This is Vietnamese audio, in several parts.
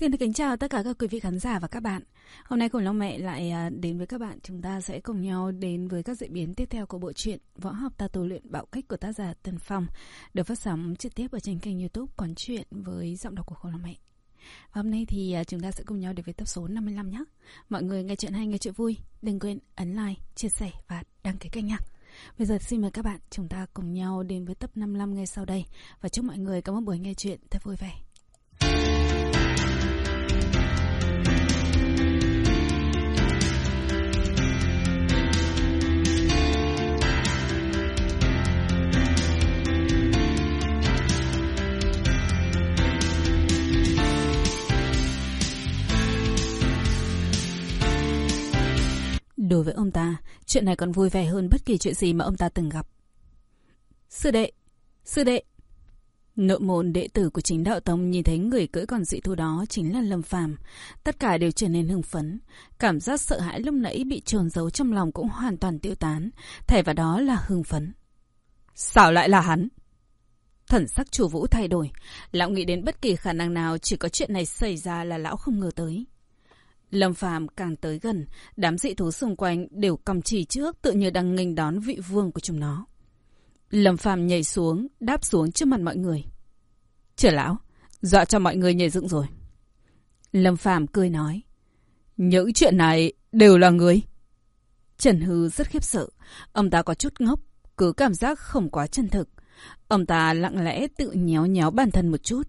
Xin được kính chào tất cả các quý vị khán giả và các bạn. Hôm nay cùng Long Mẹ lại à, đến với các bạn. Chúng ta sẽ cùng nhau đến với các diễn biến tiếp theo của bộ truyện Võ học ta tu luyện bạo kích của tác giả Tân Phong được phát sóng trực tiếp ở trên kênh youtube Quán Chuyện với giọng đọc của cô Long Mẹ. Và hôm nay thì à, chúng ta sẽ cùng nhau đến với tập số 55 nhé. Mọi người nghe chuyện hay, nghe chuyện vui. Đừng quên ấn like, chia sẻ và đăng ký kênh nha. Bây giờ xin mời các bạn chúng ta cùng nhau đến với tập 55 ngay sau đây. Và chúc mọi người có một buổi nghe chuyện thật vui vẻ. Đối với ông ta, chuyện này còn vui vẻ hơn bất kỳ chuyện gì mà ông ta từng gặp. Sư đệ! Sư đệ! Nội môn đệ tử của chính đạo tông nhìn thấy người cưỡi con dị thú đó chính là Lâm Phàm, tất cả đều trở nên hưng phấn, cảm giác sợ hãi lúc nãy bị trồn giấu trong lòng cũng hoàn toàn tiêu tán, thay vào đó là hưng phấn. Sao lại là hắn? Thần sắc chủ vũ thay đổi, lão nghĩ đến bất kỳ khả năng nào chỉ có chuyện này xảy ra là lão không ngờ tới. Lâm Phàm càng tới gần, đám dị thú xung quanh đều cầm chỉ trước tự như đang nghênh đón vị vương của chúng nó. Lâm Phàm nhảy xuống, đáp xuống trước mặt mọi người. Trưởng lão, dọa cho mọi người nhảy dựng rồi. Lâm Phàm cười nói. Những chuyện này đều là người. Trần Hư rất khiếp sợ. Ông ta có chút ngốc, cứ cảm giác không quá chân thực. Ông ta lặng lẽ tự nhéo nhéo bản thân một chút.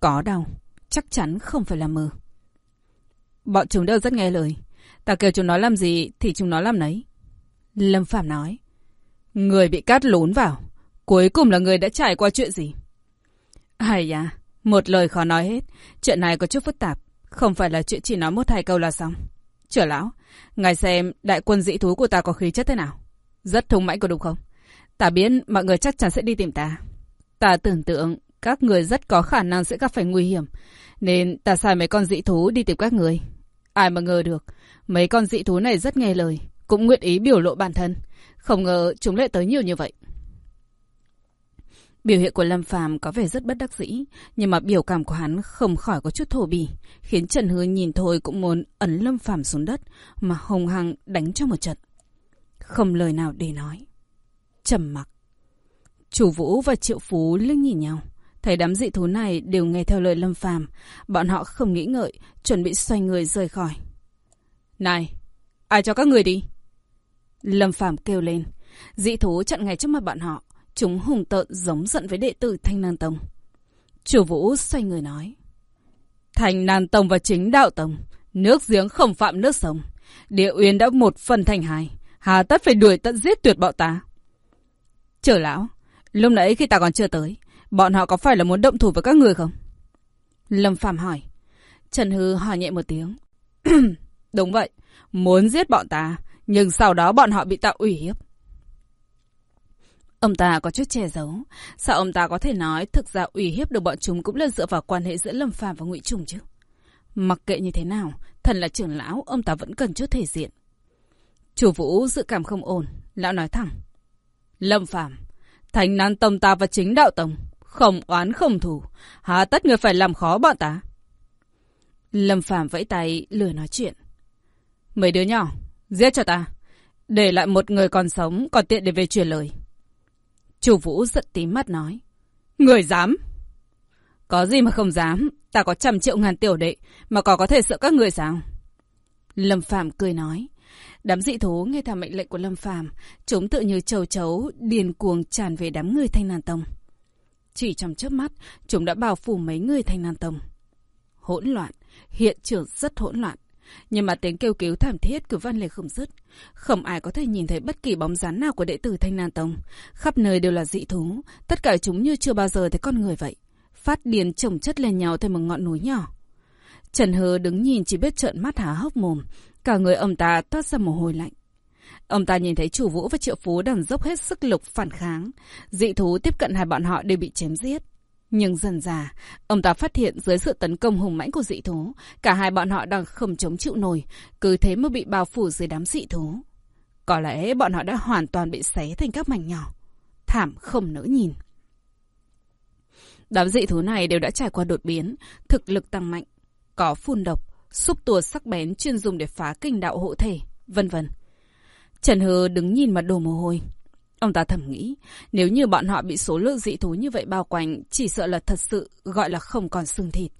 Có đau, chắc chắn không phải là mơ. Bọn chúng đều rất nghe lời. Ta kêu chúng nó làm gì thì chúng nó làm nấy. Lâm Phạm nói. Người bị cát lún vào. Cuối cùng là người đã trải qua chuyện gì? Hay à, một lời khó nói hết. Chuyện này có chút phức tạp. Không phải là chuyện chỉ nói một hai câu là xong. Trở lão, ngài xem đại quân dị thú của ta có khí chất thế nào? Rất thông mãnh có đúng không? Ta biết mọi người chắc chắn sẽ đi tìm ta. Ta tưởng tượng các người rất có khả năng sẽ gặp phải nguy hiểm. Nên ta sai mấy con dị thú đi tìm các người. Ai mà ngờ được, mấy con dị thú này rất nghe lời, cũng nguyện ý biểu lộ bản thân. Không ngờ chúng lại tới nhiều như vậy. Biểu hiện của Lâm Phàm có vẻ rất bất đắc dĩ, nhưng mà biểu cảm của hắn không khỏi có chút thổ bỉ, khiến Trần Hứa nhìn thôi cũng muốn ấn Lâm Phàm xuống đất, mà hồng hăng đánh cho một trận. Không lời nào để nói. trầm mặc. Chủ Vũ và Triệu Phú liếc nhìn nhau. Thấy đám dị thú này đều nghe theo lời Lâm Phàm, bọn họ không nghĩ ngợi, chuẩn bị xoay người rời khỏi. Này, ai cho các người đi? Lâm Phàm kêu lên, dị thú chặn ngay trước mặt bọn họ, chúng hùng tợn giống giận với đệ tử Thanh Nan Tông. Chủ Vũ xoay người nói, Thanh Nan Tông và chính đạo tông, nước giếng không phạm nước sông, địa uyên đã một phần thành hai, hà tất phải đuổi tận giết tuyệt bọn ta. Chờ lão, lúc nãy khi ta còn chưa tới, Bọn họ có phải là muốn động thủ với các người không? Lâm phạm hỏi. Trần Hư hỏi nhẹ một tiếng. Đúng vậy, muốn giết bọn ta, nhưng sau đó bọn họ bị tạo ủy hiếp. Ông ta có chút che giấu. Sao ông ta có thể nói thực ra ủy hiếp được bọn chúng cũng là dựa vào quan hệ giữa Lâm Phàm và Ngụy Trùng chứ? Mặc kệ như thế nào, thần là trưởng lão, ông ta vẫn cần chút thể diện. Chủ Vũ dự cảm không ổn, lão nói thẳng. Lâm Phàm, Thành Nan Tông ta và chính đạo tông không oán không thù, hà tất người phải làm khó bọn ta. Lâm Phàm vẫy tay lừa nói chuyện. Mấy đứa nhỏ, giết cho ta. Để lại một người còn sống, còn tiện để về truyền lời. Chủ Vũ giận tím mắt nói. Người dám? Có gì mà không dám, ta có trăm triệu ngàn tiểu đệ, mà còn có thể sợ các người sao? Lâm Phàm cười nói. Đám dị thú nghe theo mệnh lệnh của Lâm Phàm, chúng tự như châu chấu điền cuồng tràn về đám người Thanh Nàn Tông. Chỉ trong chớp mắt, chúng đã bao phủ mấy người thành Nam Tông. Hỗn loạn, hiện trường rất hỗn loạn. Nhưng mà tiếng kêu cứu thảm thiết cứ văn lên không dứt. Không ai có thể nhìn thấy bất kỳ bóng dáng nào của đệ tử Thanh Nan Tông. Khắp nơi đều là dị thú. Tất cả chúng như chưa bao giờ thấy con người vậy. Phát điền chồng chất lên nhau thành một ngọn núi nhỏ. Trần hờ đứng nhìn chỉ biết trợn mắt há hốc mồm. Cả người ông ta toát ra mồ hôi lạnh. Ông ta nhìn thấy chủ vũ và triệu phú đang dốc hết sức lực phản kháng. Dị thú tiếp cận hai bọn họ đều bị chém giết. Nhưng dần dà, ông ta phát hiện dưới sự tấn công hùng mãnh của dị thú, cả hai bọn họ đang không chống chịu nổi, cứ thế mà bị bao phủ dưới đám dị thú. Có lẽ bọn họ đã hoàn toàn bị xé thành các mảnh nhỏ. Thảm không nỡ nhìn. Đám dị thú này đều đã trải qua đột biến, thực lực tăng mạnh. có phun độc, xúc tua sắc bén chuyên dùng để phá kinh đạo hộ thể, vân vân. Trần Hư đứng nhìn mà đổ mồ hôi. Ông ta thầm nghĩ, nếu như bọn họ bị số lượng dị thú như vậy bao quanh, chỉ sợ là thật sự gọi là không còn xương thịt.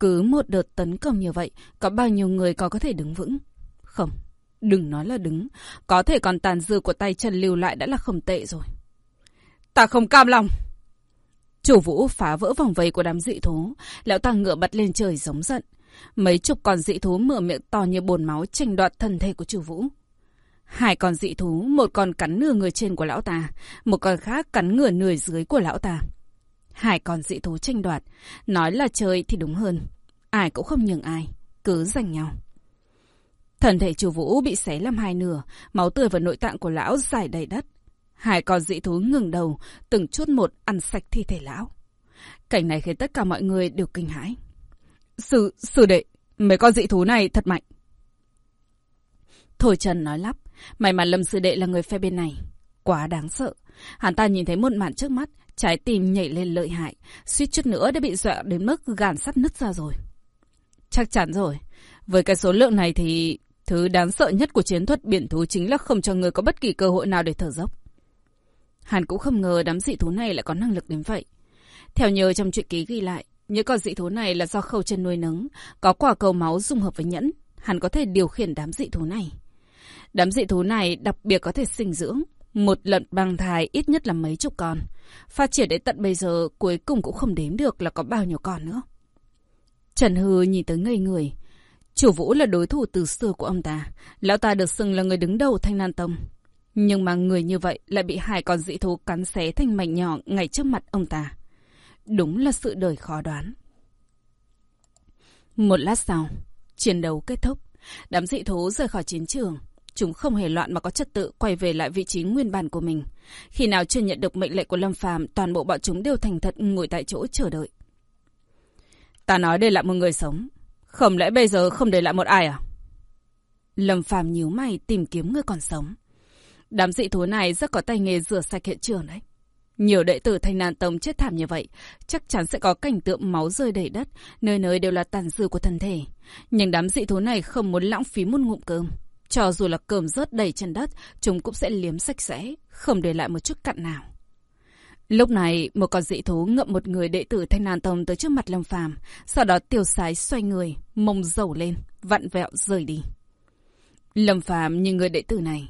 Cứ một đợt tấn công như vậy, có bao nhiêu người có có thể đứng vững? Không, đừng nói là đứng, có thể còn tàn dư của tay Trần lưu lại đã là không tệ rồi. Ta không cam lòng! Chủ vũ phá vỡ vòng vây của đám dị thú, lão ta ngựa bật lên trời giống giận. Mấy chục con dị thú mở miệng to như bồn máu tranh đoạt thân thể của chủ vũ. Hai con dị thú, một con cắn nửa người trên của lão ta, một con khác cắn nửa người dưới của lão ta. Hai con dị thú tranh đoạt, nói là chơi thì đúng hơn. Ai cũng không nhường ai, cứ giành nhau. Thần thể chủ vũ bị xé làm hai nửa, máu tươi và nội tạng của lão dài đầy đất. Hai con dị thú ngừng đầu, từng chút một ăn sạch thi thể lão. Cảnh này khiến tất cả mọi người đều kinh hãi. Sư, sư đệ, mấy con dị thú này thật mạnh. Thôi Trần nói lắp, may mà Lâm sư đệ là người phe bên này. Quá đáng sợ. Hắn ta nhìn thấy một màn trước mắt, trái tim nhảy lên lợi hại, suýt chút nữa đã bị dọa đến mức gàn sắt nứt ra rồi. Chắc chắn rồi. Với cái số lượng này thì thứ đáng sợ nhất của chiến thuật biển thú chính là không cho người có bất kỳ cơ hội nào để thở dốc. Hắn cũng không ngờ đám dị thú này lại có năng lực đến vậy. Theo nhờ trong truyện ký ghi lại, những con dị thú này là do khâu chân nuôi nấng, có quả cầu máu dung hợp với nhẫn, hắn có thể điều khiển đám dị thú này. Đám dị thú này đặc biệt có thể sinh dưỡng, một lần bằng thai ít nhất là mấy chục con. Phát triển đến tận bây giờ cuối cùng cũng không đếm được là có bao nhiêu con nữa. Trần Hư nhìn tới ngây người. Chủ Vũ là đối thủ từ xưa của ông ta. Lão ta được xưng là người đứng đầu Thanh Nan Tông. Nhưng mà người như vậy lại bị hai con dị thú cắn xé thành mảnh nhỏ ngay trước mặt ông ta. Đúng là sự đời khó đoán. Một lát sau, chiến đấu kết thúc. Đám dị thú rời khỏi chiến trường. Chúng không hề loạn mà có trật tự quay về lại vị trí nguyên bản của mình. Khi nào chưa nhận được mệnh lệnh của Lâm Phàm, toàn bộ bọn chúng đều thành thật ngồi tại chỗ chờ đợi. Ta nói đây là một người sống. Không lẽ bây giờ không để lại một ai à? Lâm Phàm nhíu mày tìm kiếm người còn sống. Đám dị thú này rất có tay nghề rửa sạch hiện trường đấy. Nhiều đệ tử Thanh Nan Tông chết thảm như vậy, chắc chắn sẽ có cảnh tượng máu rơi đầy đất, nơi nơi đều là tàn dư của thân thể. Nhưng đám dị thú này không muốn lãng phí một ngụm cơm. Cho dù là cơm rớt đầy chân đất, chúng cũng sẽ liếm sạch sẽ, không để lại một chút cặn nào. Lúc này, một con dị thú ngậm một người đệ tử Thanh Nan Tông tới trước mặt Lâm Phàm, sau đó tiêu sái xoay người, mông dầu lên, vặn vẹo rời đi. Lâm Phàm như người đệ tử này,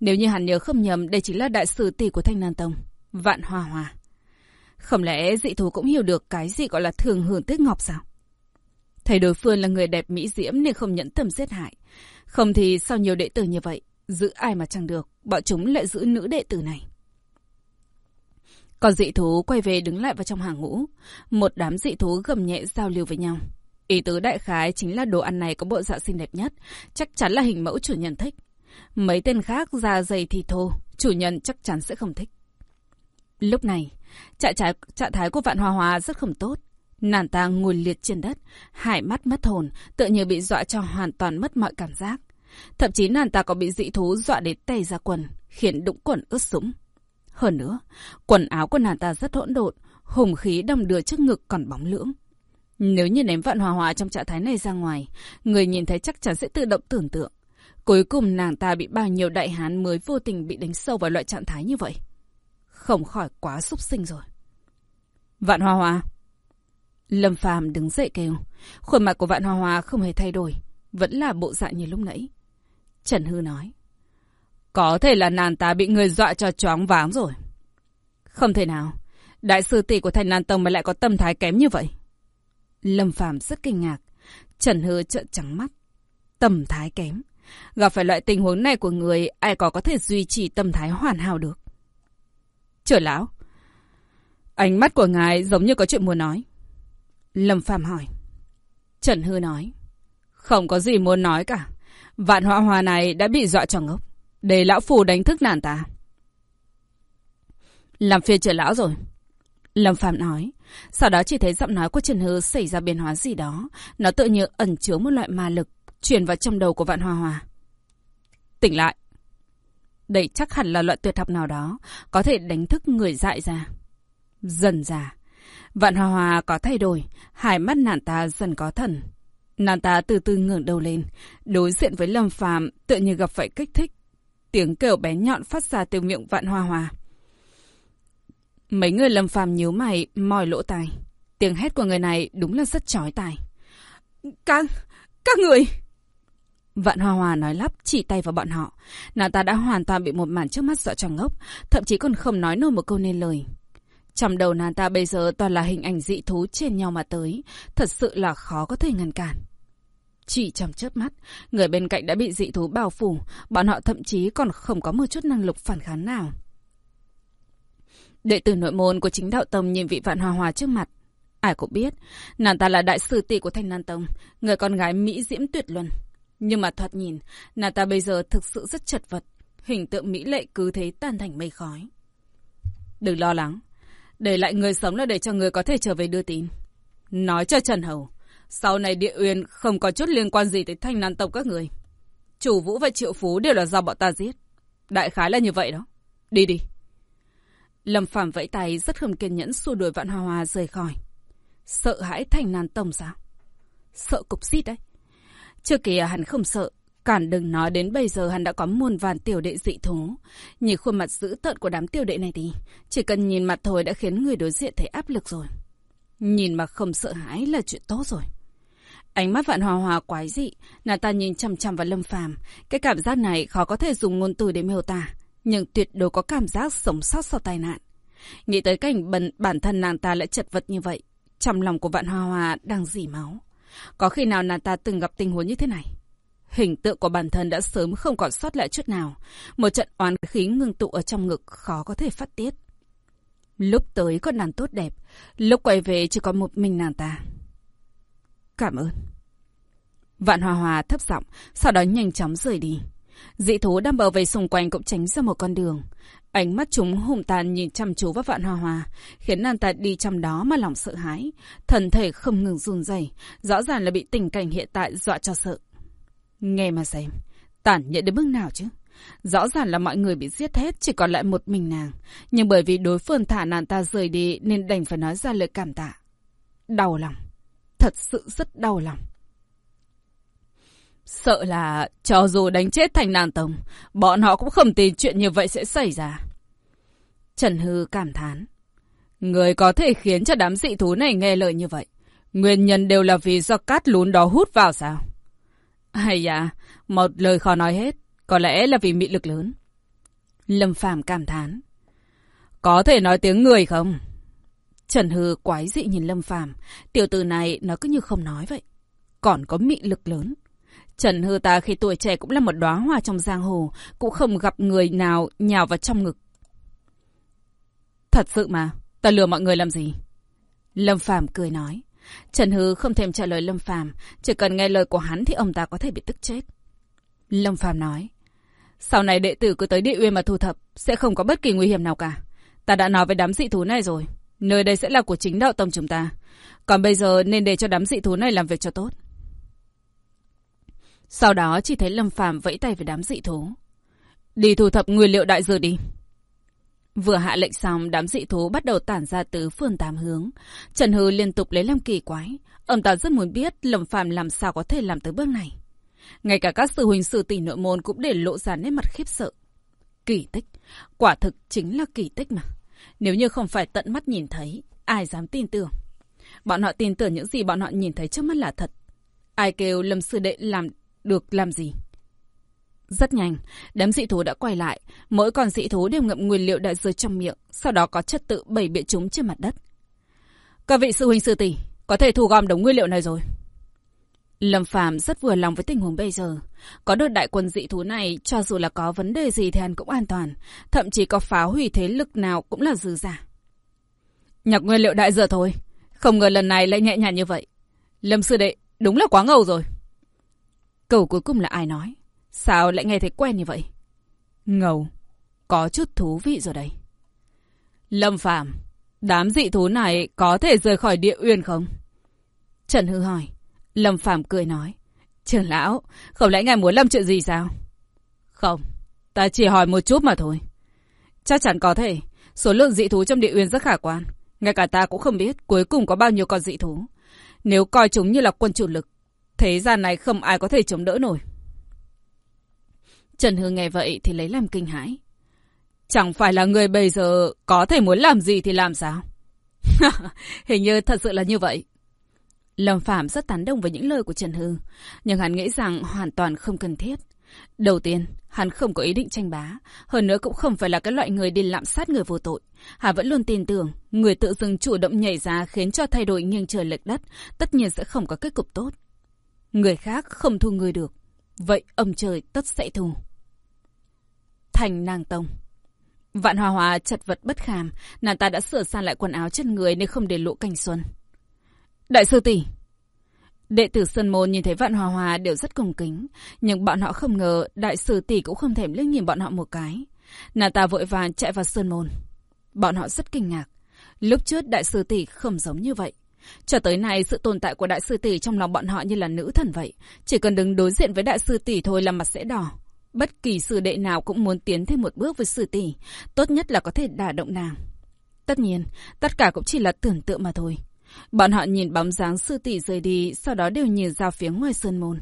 nếu như hắn nhớ không nhầm, đây chính là đại sư tỷ của Thanh Nan Tông, Vạn Hoa Hoa. Không lẽ dị thú cũng hiểu được cái gì gọi là thường hưởng tiếc ngọc sao? Thầy đối phương là người đẹp mỹ diễm nên không nhẫn tâm giết hại. Không thì sao nhiều đệ tử như vậy, giữ ai mà chẳng được, bọn chúng lại giữ nữ đệ tử này. Còn dị thú quay về đứng lại vào trong hàng ngũ. Một đám dị thú gầm nhẹ giao lưu với nhau. Ý tứ đại khái chính là đồ ăn này có bộ dạng xinh đẹp nhất, chắc chắn là hình mẫu chủ nhân thích. Mấy tên khác da dày thì thô, chủ nhân chắc chắn sẽ không thích. Lúc này, trạng thái, trạng thái của Vạn Hoa Hoa rất không tốt. Nàng ta ngồi liệt trên đất, hải mắt mất hồn, tựa như bị dọa cho hoàn toàn mất mọi cảm giác. Thậm chí nàng ta có bị dị thú dọa đến tay ra quần, khiến đũng quần ướt sũng. Hơn nữa, quần áo của nàng ta rất hỗn độn, hùng khí đầm đưa trước ngực còn bóng lưỡng. Nếu như ném vạn hòa hòa trong trạng thái này ra ngoài, người nhìn thấy chắc chắn sẽ tự động tưởng tượng. Cuối cùng nàng ta bị bao nhiêu đại hán mới vô tình bị đánh sâu vào loại trạng thái như vậy. Không khỏi quá xúc sinh rồi. Vạn Hoa Hoa. Lâm Phàm đứng dậy kêu. Khuôn mặt của Vạn Hoa Hoa không hề thay đổi. Vẫn là bộ dạng như lúc nãy. Trần Hư nói. Có thể là nàng ta bị người dọa cho choáng váng rồi. Không thể nào. Đại sư tỷ của thành Nan Tông mà lại có tâm thái kém như vậy. Lâm Phàm rất kinh ngạc. Trần Hư trợn trắng mắt. Tâm thái kém. Gặp phải loại tình huống này của người, ai có có thể duy trì tâm thái hoàn hảo được. Trở lão. Ánh mắt của ngài giống như có chuyện muốn nói. Lâm Phàm hỏi. Trần Hư nói. Không có gì muốn nói cả. Vạn họa hòa này đã bị dọa cho ngốc. Để lão phù đánh thức nàng ta. Làm phiền trở lão rồi. Lâm Phạm nói. Sau đó chỉ thấy giọng nói của Trần Hư xảy ra biến hóa gì đó. Nó tự như ẩn chứa một loại ma lực. Chuyển vào trong đầu của Vạn Hoa Hòa. Tỉnh lại. Đây chắc hẳn là loại tuyệt học nào đó. Có thể đánh thức người dại ra. Dần già. Vạn Hoa Hòa có thay đổi. Hai mắt nàng ta dần có thần. Nàng ta từ từ ngẩng đầu lên, đối diện với Lâm Phàm tựa như gặp phải kích thích. Tiếng kêu bé nhọn phát ra từ miệng vạn hoa hoa. Mấy người Lâm Phàm nhíu mày, mỏi lỗ tai. Tiếng hét của người này đúng là rất chói tai. Các, các người... Vạn Hoa Hoa nói lắp, chỉ tay vào bọn họ. Nàng ta đã hoàn toàn bị một màn trước mắt dọa cho ngốc, thậm chí còn không nói nổi một câu nên lời. Trong đầu nàng ta bây giờ toàn là hình ảnh dị thú trên nhau mà tới, thật sự là khó có thể ngăn cản. Chỉ trong chớp mắt, người bên cạnh đã bị dị thú bao phủ, bọn họ thậm chí còn không có một chút năng lực phản kháng nào. Đệ tử nội môn của chính đạo tông nhìn vị vạn hòa hòa trước mặt. Ai cũng biết, nàng ta là đại sư tỷ của thanh nan tông, người con gái mỹ diễm tuyệt luân. Nhưng mà thoạt nhìn, nàng ta bây giờ thực sự rất chật vật, hình tượng mỹ lệ cứ thế tan thành mây khói. Đừng lo lắng, để lại người sống là để cho người có thể trở về đưa tin. Nói cho Trần Hầu, sau này địa uyên không có chút liên quan gì tới thanh nan tộc các người. Chủ vũ và triệu phú đều là do bọn ta giết. Đại khái là như vậy đó. Đi đi. Lâm Phạm vẫy tay rất không kiên nhẫn xua đuổi vạn hoa hoa rời khỏi. Sợ hãi thành nan tông sao? Sợ cục xít đấy. Trước kia hắn không sợ. Cản đừng nói đến bây giờ hắn đã có muôn vàn tiểu đệ dị thú. Nhìn khuôn mặt dữ tợn của đám tiểu đệ này thì chỉ cần nhìn mặt thôi đã khiến người đối diện thấy áp lực rồi. Nhìn mà không sợ hãi là chuyện tốt rồi. Ánh mắt vạn hòa hòa quái dị, nàng ta nhìn chằm chằm vào lâm phàm. Cái cảm giác này khó có thể dùng ngôn từ để miêu tả, nhưng tuyệt đối có cảm giác sống sót sau tai nạn. Nghĩ tới cảnh bần, bản thân nàng ta lại chật vật như vậy, trong lòng của vạn hòa hòa đang dỉ máu. Có khi nào nàng ta từng gặp tình huống như thế này? Hình tượng của bản thân đã sớm không còn sót lại chút nào. Một trận oán khí ngưng tụ ở trong ngực khó có thể phát tiết. Lúc tới có nàng tốt đẹp, lúc quay về chỉ có một mình nàng ta. Cảm ơn. Vạn Hòa Hòa thấp giọng, sau đó nhanh chóng rời đi. Dị thú đang bờ vây xung quanh cũng tránh ra một con đường. Ánh mắt chúng hùng tàn nhìn chăm chú vào Vạn Hòa Hòa, khiến nàng ta đi trong đó mà lòng sợ hãi. Thần thể không ngừng run rẩy, rõ ràng là bị tình cảnh hiện tại dọa cho sợ. Nghe mà xem, tản nhẫn đến mức nào chứ? Rõ ràng là mọi người bị giết hết, chỉ còn lại một mình nàng. Nhưng bởi vì đối phương thả nàng ta rời đi nên đành phải nói ra lời cảm tạ. Đau lòng. Thật sự rất đau lòng. Sợ là cho dù đánh chết thành nàng tổng, bọn họ cũng không tin chuyện như vậy sẽ xảy ra. Trần Hư cảm thán. Người có thể khiến cho đám dị thú này nghe lời như vậy. Nguyên nhân đều là vì do cát lún đó hút vào sao? Hay à, một lời khó nói hết. Có lẽ là vì mị lực lớn. Lâm Phàm cảm thán. Có thể nói tiếng người không? Trần Hư quái dị nhìn Lâm Phàm, tiểu tử này nó cứ như không nói vậy. Còn có mị lực lớn. Trần Hư ta khi tuổi trẻ cũng là một đóa hoa trong giang hồ, cũng không gặp người nào nhào vào trong ngực. Thật sự mà, ta lừa mọi người làm gì? Lâm Phàm cười nói. Trần Hư không thèm trả lời Lâm Phàm, chỉ cần nghe lời của hắn thì ông ta có thể bị tức chết. Lâm Phàm nói. Sau này đệ tử cứ tới địa uyên mà thu thập, sẽ không có bất kỳ nguy hiểm nào cả. Ta đã nói với đám dị thú này rồi. Nơi đây sẽ là của chính đạo tông chúng ta. Còn bây giờ nên để cho đám dị thú này làm việc cho tốt. Sau đó chỉ thấy Lâm Phàm vẫy tay với đám dị thú. Đi thu thập nguyên liệu đại dược đi. Vừa hạ lệnh xong, đám dị thú bắt đầu tản ra từ phương tám hướng. Trần Hư liên tục lấy làm kỳ quái. Ông ta rất muốn biết Lâm Phàm làm sao có thể làm tới bước này. Ngay cả các sư huynh sư tỷ nội môn cũng để lộ ra nét mặt khiếp sợ. Kỳ tích. Quả thực chính là kỳ tích mà. Nếu như không phải tận mắt nhìn thấy, ai dám tin tưởng. Bọn họ tin tưởng những gì bọn họ nhìn thấy trước mắt là thật. Ai kêu Lâm Sư Đệ làm được làm gì? Rất nhanh, đám dị thú đã quay lại. Mỗi con dị thú đều ngậm nguyên liệu đại dược trong miệng, sau đó có chất tự bày biện chúng trên mặt đất. Các vị sư huynh sư tỷ, có thể thu gom đống nguyên liệu này rồi. Lâm Phàm rất vừa lòng với tình huống bây giờ. Có được đại quân dị thú này, cho dù là có vấn đề gì thì hắn cũng an toàn. Thậm chí có phá hủy thế lực nào cũng là dư giả. Nhặt nguyên liệu đại dừa thôi. Không ngờ lần này lại nhẹ nhàng như vậy. Lâm sư đệ, đúng là quá ngầu rồi. Cầu cuối cùng là ai nói? Sao lại nghe thấy quen như vậy? Ngầu. Có chút thú vị rồi đây. Lâm Phàm đám dị thú này có thể rời khỏi địa uyên không? Trần Hư hỏi. Lâm Phàm cười nói. Trưởng lão, không lẽ ngài muốn làm chuyện gì sao? Không, ta chỉ hỏi một chút mà thôi. Chắc chắn có thể. Số lượng dị thú trong địa uyên rất khả quan. Ngay cả ta cũng không biết cuối cùng có bao nhiêu con dị thú. Nếu coi chúng như là quân chủ lực, Thế gian này không ai có thể chống đỡ nổi. Trần Hương nghe vậy thì lấy làm kinh hãi. Chẳng phải là người bây giờ có thể muốn làm gì thì làm sao? Hình như thật sự là như vậy. Lâm Phạm rất tán đồng với những lời của Trần Hư, nhưng hắn nghĩ rằng hoàn toàn không cần thiết. Đầu tiên, hắn không có ý định tranh bá, hơn nữa cũng không phải là cái loại người đi lạm sát người vô tội. Hắn vẫn luôn tin tưởng, người tự dưng chủ động nhảy ra khiến cho thay đổi nghiêng trời lệch đất, tất nhiên sẽ không có kết cục tốt. Người khác không thu người được, vậy ông trời tất sẽ thù. Thành nàng tông Vạn Hòa Hòa chật vật bất kham, nàng ta đã sửa sang lại quần áo trên người nên không để lộ cảnh xuân. Đại sư tỷ Đệ tử Sơn Môn nhìn thấy Vạn Hòa Hòa đều rất cung kính, nhưng bọn họ không ngờ đại sư tỷ cũng không thèm liếc nhìn bọn họ một cái. Nàng ta vội vàng chạy vào Sơn Môn. Bọn họ rất kinh ngạc. Lúc trước đại sư tỷ không giống như vậy. Cho tới nay, sự tồn tại của đại sư tỷ trong lòng bọn họ như là nữ thần vậy. Chỉ cần đứng đối diện với đại sư tỷ thôi là mặt sẽ đỏ. Bất kỳ sư đệ nào cũng muốn tiến thêm một bước với sư tỷ, tốt nhất là có thể đả động nàng. Tất nhiên, tất cả cũng chỉ là tưởng tượng mà thôi. Bọn họ nhìn bóng dáng sư tỷ rời đi, sau đó đều nhìn ra phía ngoài sơn môn.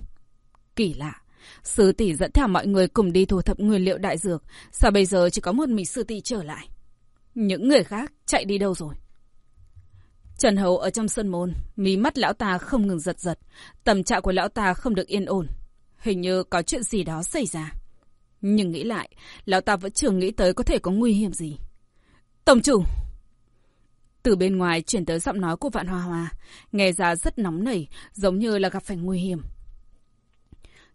Kỳ lạ, sư tỷ dẫn theo mọi người cùng đi thu thập nguyên liệu đại dược, sao bây giờ chỉ có một mình sư tỷ trở lại? Những người khác chạy đi đâu rồi? Trần Hầu ở trong sân môn, mí mắt lão ta không ngừng giật giật, tâm trạng của lão ta không được yên ổn. Hình như có chuyện gì đó xảy ra. Nhưng nghĩ lại, lão ta vẫn chưa nghĩ tới có thể có nguy hiểm gì. Tổng chủ! Từ bên ngoài chuyển tới giọng nói của Vạn Hoa Hoa, nghe ra rất nóng nảy, giống như là gặp phải nguy hiểm.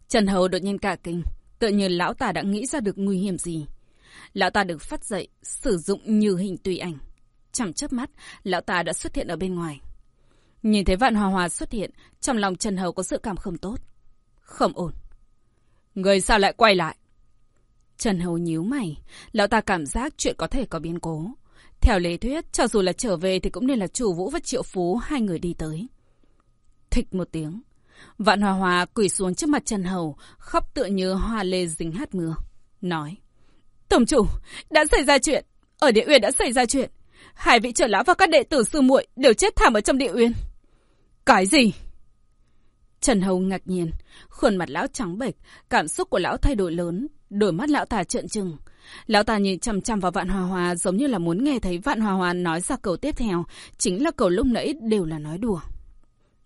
Trần Hầu đột nhiên cả kinh, tự nhiên lão ta đã nghĩ ra được nguy hiểm gì. Lão ta được phát dậy, sử dụng như hình tùy ảnh. Chẳng chớp mắt, lão ta đã xuất hiện ở bên ngoài. Nhìn thấy Vạn Hoa Hoa xuất hiện, trong lòng Trần Hầu có sự cảm không tốt. Không ổn. Người sao lại quay lại? Trần Hầu nhíu mày, lão ta cảm giác chuyện có thể có biến cố. Theo lý thuyết, cho dù là trở về thì cũng nên là chủ vũ và triệu phú hai người đi tới. Thịch một tiếng. Vạn Hòa Hòa quỳ xuống trước mặt Trần Hầu, khóc tựa như hoa lê dính hát mưa. Nói. Tổng chủ, đã xảy ra chuyện. Ở địa uyên đã xảy ra chuyện. Hai vị trưởng lão và các đệ tử sư muội đều chết thảm ở trong địa uyên. Cái gì? Trần Hầu ngạc nhiên, khuôn mặt lão trắng bệch, cảm xúc của lão thay đổi lớn, đôi mắt lão ta trợn trừng. Lão ta nhìn chăm chăm vào Vạn Hòa Hòa giống như là muốn nghe thấy Vạn Hòa Hòa nói ra câu tiếp theo, chính là câu lúc nãy đều là nói đùa.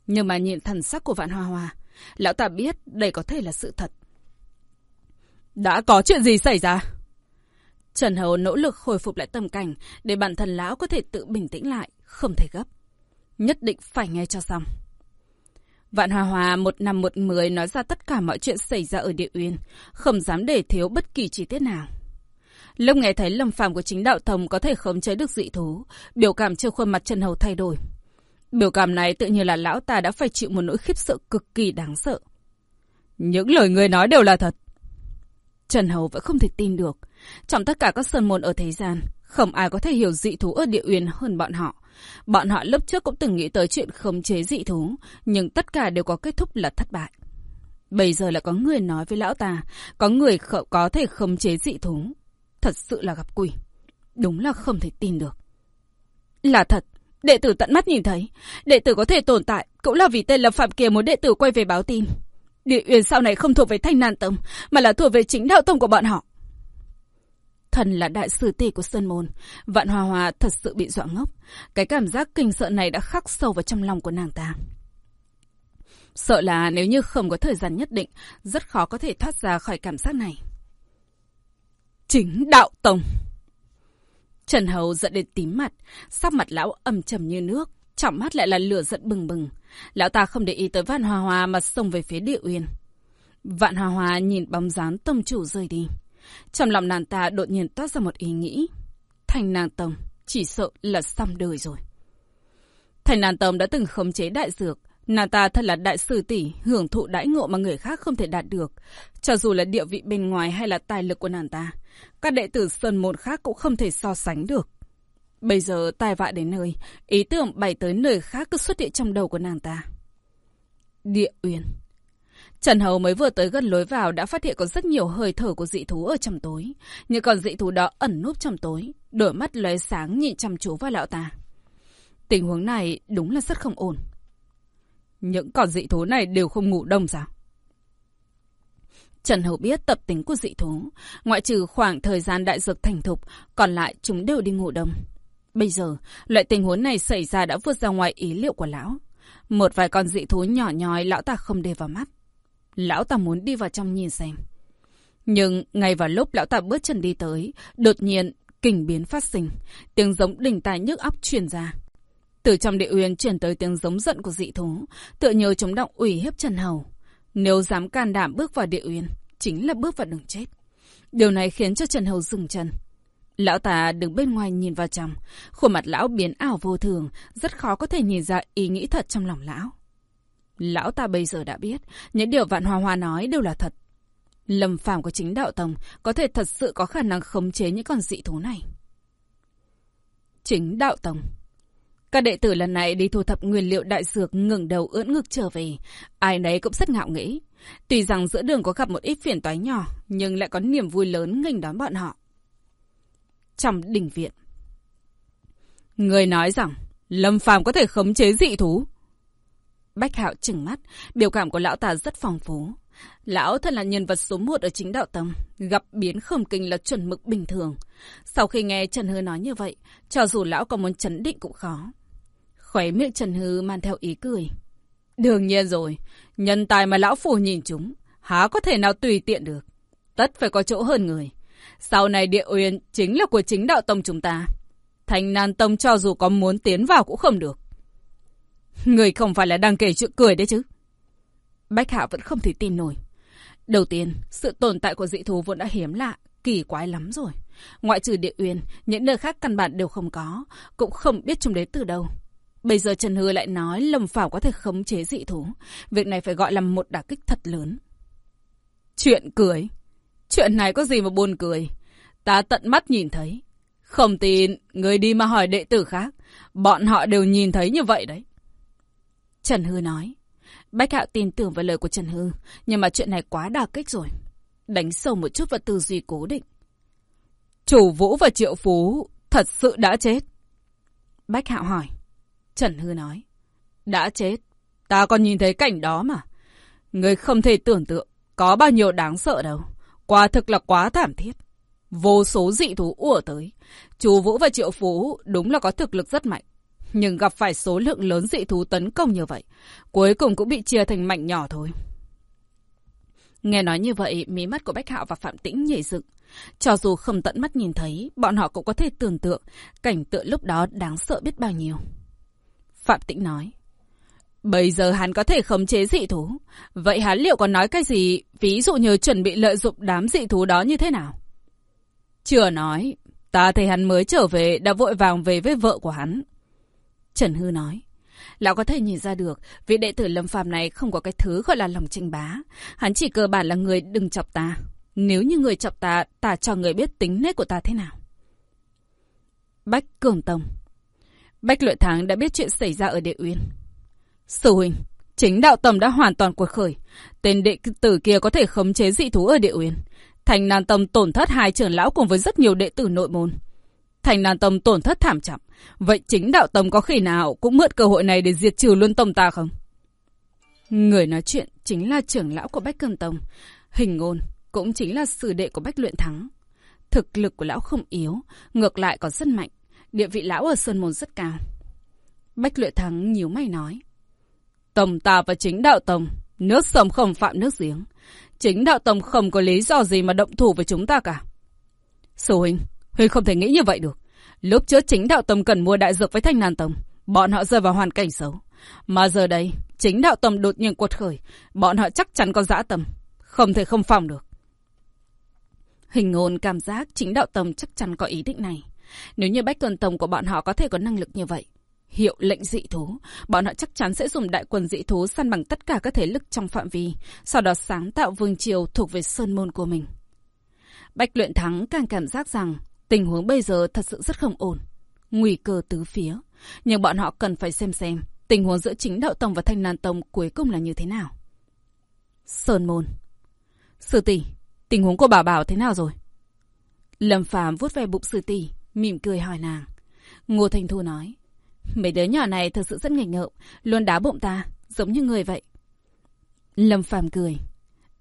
Nhưng mà nhìn thần sắc của Vạn Hòa Hòa, lão ta biết đây có thể là sự thật. Đã có chuyện gì xảy ra? Trần Hầu nỗ lực hồi phục lại tâm cảnh để bản thân lão có thể tự bình tĩnh lại, không thể gấp. Nhất định phải nghe cho xong. Vạn Hòa Hòa một năm một mười nói ra tất cả mọi chuyện xảy ra ở địa uyên, không dám để thiếu bất kỳ chi tiết nào. Lúc nghe thấy lâm phàm của chính đạo thông có thể khống chế được dị thú, biểu cảm trên khuôn mặt Trần Hầu thay đổi. Biểu cảm này tự nhiên là lão ta đã phải chịu một nỗi khiếp sợ cực kỳ đáng sợ. Những lời người nói đều là thật. Trần Hầu vẫn không thể tin được. Trong tất cả các sơn môn ở thế gian, không ai có thể hiểu dị thú ở địa uyên hơn bọn họ. Bọn họ lúc trước cũng từng nghĩ tới chuyện khống chế dị thú, nhưng tất cả đều có kết thúc là thất bại. Bây giờ là có người nói với lão ta, có người có thể khống chế dị thú. Thật sự là gặp quỷ. Đúng là không thể tin được. Là thật, đệ tử tận mắt nhìn thấy. Đệ tử có thể tồn tại, cũng là vì tên lập Phạm kia muốn đệ tử quay về báo tin. Địa Uyên sau này không thuộc về Thanh Nan Tông, mà là thuộc về chính đạo tông của bọn họ. Thần là đại sư tỷ của Sơn Môn. Vạn Hòa Hòa thật sự bị dọa ngốc. Cái cảm giác kinh sợ này đã khắc sâu vào trong lòng của nàng ta. Sợ là nếu như không có thời gian nhất định, rất khó có thể thoát ra khỏi cảm giác này. Chính đạo tông. Trần Hầu giận đến tím mặt, sắc mặt lão âm trầm như nước, trọng mắt lại là lửa giận bừng bừng. Lão ta không để ý tới Vạn Hòa Hòa mà xông về phía địa uyên. Vạn Hòa Hòa nhìn bóng dáng tông chủ rơi đi. Trong lòng nàng ta đột nhiên toát ra một ý nghĩ. Thành nàng tông chỉ sợ là xong đời rồi. Thành nàng tông đã từng khống chế đại dược. Nàng ta thật là đại sư tỷ, hưởng thụ đãi ngộ mà người khác không thể đạt được. Cho dù là địa vị bên ngoài hay là tài lực của nàng ta, các đệ tử sơn môn khác cũng không thể so sánh được. Bây giờ tai vạ đến nơi, ý tưởng bày tới nơi khác cứ xuất hiện trong đầu của nàng ta. Địa Uyên Trần Hầu mới vừa tới gần lối vào đã phát hiện có rất nhiều hơi thở của dị thú ở trong tối. Nhưng còn dị thú đó ẩn núp trong tối, đôi mắt lóe sáng nhìn chăm chú vào lão ta. Tình huống này đúng là rất không ổn. Những con dị thú này đều không ngủ đông sao? Trần Hầu biết tập tính của dị thú. Ngoại trừ khoảng thời gian đại dược thành thục, còn lại chúng đều đi ngủ đông. Bây giờ, loại tình huống này xảy ra đã vượt ra ngoài ý liệu của lão. Một vài con dị thú nhỏ nhói lão ta không để vào mắt. Lão ta muốn đi vào trong nhìn xem. Nhưng ngay vào lúc lão ta bước chân đi tới, đột nhiên kình biến phát sinh, tiếng giống đỉnh tài nhức óc truyền ra. Từ trong địa uyên truyền tới tiếng giống giận của dị thú, tựa như chống động ủy hiếp Trần Hầu. Nếu dám can đảm bước vào địa uyên, chính là bước vào đường chết. Điều này khiến cho Trần Hầu dừng chân. Lão ta đứng bên ngoài nhìn vào trong, khuôn mặt lão biến ảo vô thường, rất khó có thể nhìn ra ý nghĩ thật trong lòng lão. Lão ta bây giờ đã biết, những điều Vạn Hoa Hoa nói đều là thật. Lâm phàm của chính đạo tông có thể thật sự có khả năng khống chế những con dị thú này. Chính đạo tông Các đệ tử lần này đi thu thập nguyên liệu đại dược ngừng đầu ưỡn ngực trở về. Ai nấy cũng rất ngạo nghĩ. Tuy rằng giữa đường có gặp một ít phiền toái nhỏ, nhưng lại có niềm vui lớn nghênh đón bọn họ. Trong đình viện. Người nói rằng Lâm phàm có thể khống chế dị thú. Bách Hạo chừng mắt, biểu cảm của lão ta rất phong phú. Lão thật là nhân vật số một ở chính đạo tông, gặp biến khổng kinh là chuẩn mực bình thường. Sau khi nghe Trần Hư nói như vậy, cho dù lão có muốn chấn định cũng khó. Khóe miệng Trần Hư mang theo ý cười. Đương nhiên rồi, nhân tài mà lão phù nhìn chúng, há có thể nào tùy tiện được. Tất phải có chỗ hơn người. Sau này địa uyên chính là của chính đạo tông chúng ta. Thành nan tông cho dù có muốn tiến vào cũng không được. Người không phải là đang kể chuyện cười đấy chứ. Bách Hạ vẫn không thể tin nổi. Đầu tiên, sự tồn tại của dị thú vốn đã hiếm lạ, kỳ quái lắm rồi. Ngoại trừ địa uyên, những nơi khác căn bản đều không có, cũng không biết chúng đến từ đâu. Bây giờ Trần Hư lại nói Lâm Phảo có thể khống chế dị thú. Việc này phải gọi là một đả kích thật lớn. Chuyện cười. Chuyện này có gì mà buồn cười. Ta tận mắt nhìn thấy. Không tin, người đi mà hỏi đệ tử khác. Bọn họ đều nhìn thấy như vậy đấy. Trần Hư nói. Bách Hạo tin tưởng vào lời của Trần Hư, nhưng mà chuyện này quá đà kích rồi. Đánh sâu một chút vào tư duy cố định. Chủ Vũ và Triệu Phú thật sự đã chết. Bách Hạo hỏi. Trần Hư nói. Đã chết. Ta còn nhìn thấy cảnh đó mà. Người không thể tưởng tượng có bao nhiêu đáng sợ đâu. Quả thực là quá thảm thiết. Vô số dị thú ùa tới. Chú Vũ và Triệu Phú đúng là có thực lực rất mạnh. Nhưng gặp phải số lượng lớn dị thú tấn công như vậy, cuối cùng cũng bị chia thành mảnh nhỏ thôi. Nghe nói như vậy, mí mắt của Bách Hạo và Phạm Tĩnh nhảy dựng. Cho dù không tận mắt nhìn thấy, bọn họ cũng có thể tưởng tượng cảnh tượng lúc đó đáng sợ biết bao nhiêu. Phạm Tĩnh nói. Bây giờ hắn có thể khống chế dị thú. Vậy hắn liệu còn nói cái gì, ví dụ như chuẩn bị lợi dụng đám dị thú đó như thế nào? Chưa nói, ta thấy hắn mới trở về đã vội vàng về với vợ của hắn. Trần Hư nói. Lão có thể nhìn ra được, vị đệ tử lâm phàm này không có cái thứ gọi là lòng tranh bá. Hắn chỉ cơ bản là người đừng chọc ta. Nếu như người chọc ta, ta cho người biết tính nết của ta thế nào. Bách Cường Tông Bách Luyện Thắng đã biết chuyện xảy ra ở địa uyên. Sư huynh, chính đạo tông đã hoàn toàn cuộc khởi. Tên đệ tử kia có thể khống chế dị thú ở địa uyên. Thành Nan Tông tổn thất hai trưởng lão cùng với rất nhiều đệ tử nội môn. Thành Nan Tông tổn thất thảm trọng. Vậy chính đạo tông có khi nào cũng mượn cơ hội này để diệt trừ luôn tông ta không? Người nói chuyện chính là trưởng lão của Bách Cân Tông. Hình ngôn cũng chính là sử đệ của Bách Luyện Thắng. Thực lực của lão không yếu, ngược lại còn rất mạnh. Địa vị lão ở Sơn Môn rất cao. Bách Luyện Thắng nhíu mày nói. Tông ta và chính đạo tông, nước sông không phạm nước giếng. Chính đạo tông không có lý do gì mà động thủ với chúng ta cả. Sư huynh, huynh không thể nghĩ như vậy được. Lúc trước chính đạo tông cần mua đại dược với thanh nàn tông, bọn họ rơi vào hoàn cảnh xấu. Mà giờ đây, chính đạo tông đột nhiên quật khởi, bọn họ chắc chắn có dã tâm, không thể không phòng được. Hình ngôn cảm giác chính đạo tông chắc chắn có ý định này. Nếu như bách tuần tông của bọn họ có thể có năng lực như vậy, hiệu lệnh dị thú, bọn họ chắc chắn sẽ dùng đại quân dị thú săn bằng tất cả các thế lực trong phạm vi, sau đó sáng tạo vương triều thuộc về sơn môn của mình. Bách luyện thắng càng cảm giác rằng tình huống bây giờ thật sự rất không ổn. Nguy cơ tứ phía. Nhưng bọn họ cần phải xem xem tình huống giữa chính đạo tông và thanh nan tông cuối cùng là như thế nào. Sơn môn. Sư tỷ, tình huống của bà bảo thế nào rồi? Lâm Phàm vuốt về bụng sư tỷ, mỉm cười hỏi nàng. Ngô Thành Thu nói. Mấy đứa nhỏ này thật sự rất nghịch ngợm, luôn đá bụng ta, giống như người vậy. Lâm Phàm cười.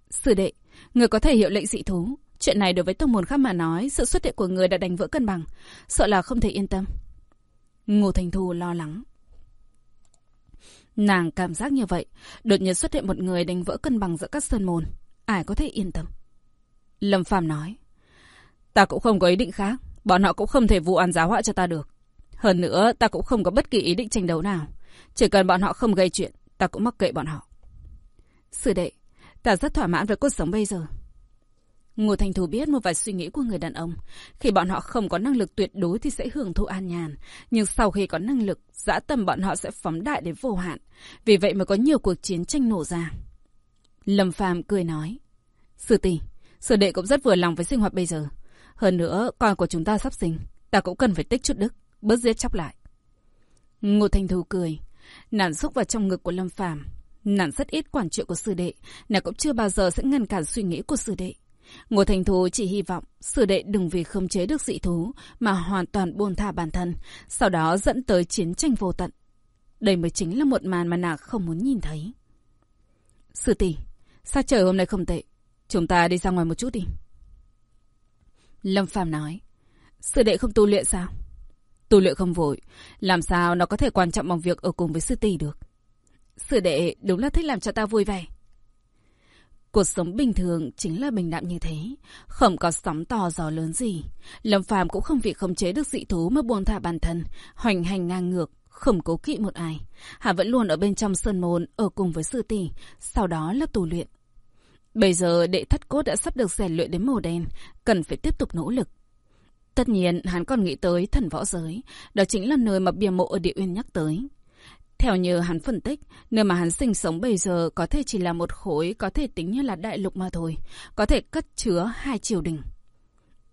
Sư đệ, người có thể hiệu lệnh dị thú. Chuyện này đối với tông môn khác mà nói, sự xuất hiện của người đã đánh vỡ cân bằng. Sợ là không thể yên tâm. Ngô Thành Thu lo lắng. Nàng cảm giác như vậy, đột nhiên xuất hiện một người đánh vỡ cân bằng giữa các sơn môn. Ai có thể yên tâm? Lâm Phàm nói. Ta cũng không có ý định khác. Bọn họ cũng không thể vụ án giáo họa cho ta được. Hơn nữa, ta cũng không có bất kỳ ý định tranh đấu nào. Chỉ cần bọn họ không gây chuyện, ta cũng mắc kệ bọn họ. Sư đệ, ta rất thỏa mãn với cuộc sống bây giờ. Ngô Thành Thù biết một vài suy nghĩ của người đàn ông. Khi bọn họ không có năng lực tuyệt đối thì sẽ hưởng thụ an nhàn. Nhưng sau khi có năng lực, dã tâm bọn họ sẽ phóng đại đến vô hạn. Vì vậy mà có nhiều cuộc chiến tranh nổ ra. Lâm Phàm cười nói. Sư tỷ, sư đệ cũng rất vừa lòng với sinh hoạt bây giờ. Hơn nữa, con của chúng ta sắp sinh. Ta cũng cần phải tích chút đức, bớt giết chóc lại. Ngô Thành Thù cười. Nản xúc vào trong ngực của Lâm Phàm Nàng rất ít quản chuyện của sư đệ. Nàng cũng chưa bao giờ sẽ ngăn cản suy nghĩ của sư đệ. Ngô Thành Thú chỉ hy vọng sư đệ đừng vì không chế được dị thú mà hoàn toàn buông tha bản thân, sau đó dẫn tới chiến tranh vô tận. Đây mới chính là một màn mà nàng không muốn nhìn thấy. Sư tỷ, sao trời hôm nay không tệ? Chúng ta đi ra ngoài một chút đi. Lâm Phàm nói, sư đệ không tu luyện sao? Tu luyện không vội, làm sao nó có thể quan trọng bằng việc ở cùng với sư tỷ được? Sư đệ đúng là thích làm cho ta vui vẻ. Cuộc sống bình thường chính là bình đạm như thế, không có sóng to gió lớn gì. Lâm Phàm cũng không vì khống chế được dị thú mà buông thả bản thân, hoành hành ngang ngược, không cố kỵ một ai. Hà vẫn luôn ở bên trong sơn môn, ở cùng với sư tỷ, sau đó là tu luyện. Bây giờ đệ thất cốt đã sắp được rèn luyện đến màu đen, cần phải tiếp tục nỗ lực. Tất nhiên, hắn còn nghĩ tới thần võ giới, đó chính là nơi mà bia mộ ở địa uyên nhắc tới. Theo như hắn phân tích, nơi mà hắn sinh sống bây giờ có thể chỉ là một khối có thể tính như là đại lục mà thôi, có thể cất chứa hai triều đình.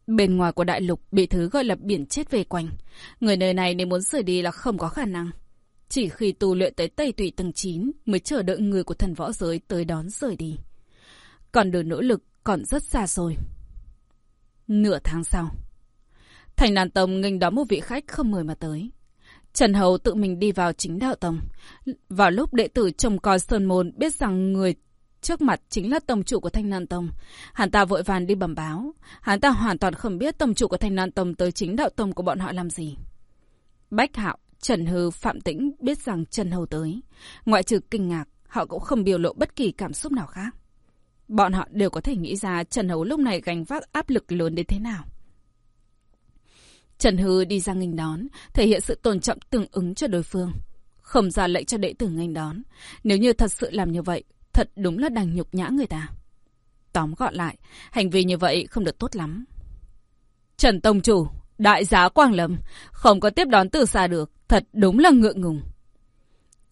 Bên ngoài của đại lục bị thứ gọi là biển chết về quanh. Người nơi này nếu muốn rời đi là không có khả năng. Chỉ khi tu luyện tới Tây Tụy tầng 9 mới chờ đợi người của thần võ giới tới đón rời đi. Còn đường nỗ lực còn rất xa xôi. Nửa tháng sau, Thành Đàn Tông nghênh đón một vị khách không mời mà tới. Trần Hầu tự mình đi vào chính đạo tông. Vào lúc đệ tử trông coi Sơn Môn biết rằng người trước mặt chính là tông chủ của Thanh Nan Tông. Hắn ta vội vàng đi bẩm báo. Hắn ta hoàn toàn không biết tông chủ của Thanh Nan Tông tới chính đạo tông của bọn họ làm gì. Bách Hạo, Trần Hư, Phạm Tĩnh biết rằng Trần Hầu tới. Ngoại trừ kinh ngạc, họ cũng không biểu lộ bất kỳ cảm xúc nào khác. Bọn họ đều có thể nghĩ ra Trần Hầu lúc này gánh vác áp lực lớn đến thế nào. Trần Hư đi ra nghênh đón, thể hiện sự tôn trọng tương ứng cho đối phương. Không ra lệnh cho đệ tử nghênh đón. Nếu như thật sự làm như vậy, thật đúng là đang nhục nhã người ta. Tóm gọn lại, hành vi như vậy không được tốt lắm. Trần Tông Chủ, đại giá Quang Lâm, không có tiếp đón từ xa được, thật đúng là ngượng ngùng.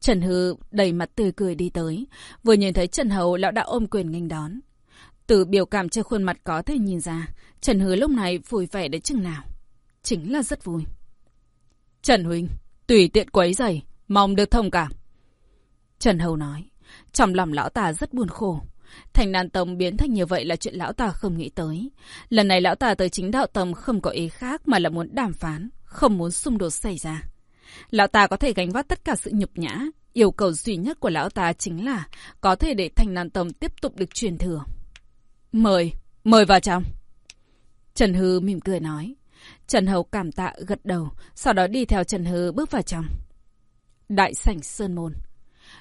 Trần Hư đầy mặt tươi cười đi tới, vừa nhìn thấy Trần Hầu lão đã ôm quyền nghênh đón. Từ biểu cảm trên khuôn mặt có thể nhìn ra, Trần Hư lúc này vui vẻ đến chừng nào chính là rất vui. Trần Huynh, tùy tiện quấy giày, mong được thông cảm. Trần Hầu nói, trong lòng lão ta rất buồn khổ. Thành Nan Tông biến thành như vậy là chuyện lão ta không nghĩ tới. Lần này lão ta tới chính đạo tông không có ý khác mà là muốn đàm phán, không muốn xung đột xảy ra. Lão ta có thể gánh vác tất cả sự nhục nhã. Yêu cầu duy nhất của lão ta chính là có thể để Thành Nan Tông tiếp tục được truyền thừa. Mời, mời vào trong. Trần Hư mỉm cười nói. Trần Hầu cảm tạ gật đầu, sau đó đi theo Trần Hư bước vào trong. Đại sảnh Sơn Môn.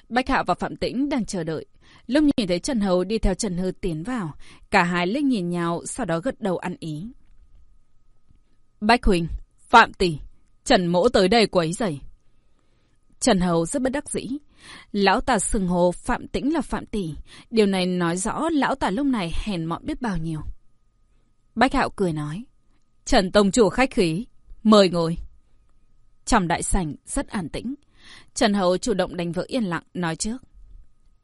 Bách Hạo và Phạm Tĩnh đang chờ đợi. Lúc nhìn thấy Trần Hầu đi theo Trần Hư tiến vào, cả hai liếc nhìn nhau, sau đó gật đầu ăn ý. Bách Huỳnh, Phạm Tỷ, Trần Mỗ tới đây quấy rầy. Trần Hầu rất bất đắc dĩ. Lão ta sừng hồ Phạm Tĩnh là Phạm Tỷ. Điều này nói rõ lão ta lúc này hèn mọn biết bao nhiêu. Bách Hạo cười nói. Trần Tông Chủ khách khí, mời ngồi. Trong đại sảnh rất an tĩnh. Trần Hậu chủ động đánh vỡ yên lặng, nói trước.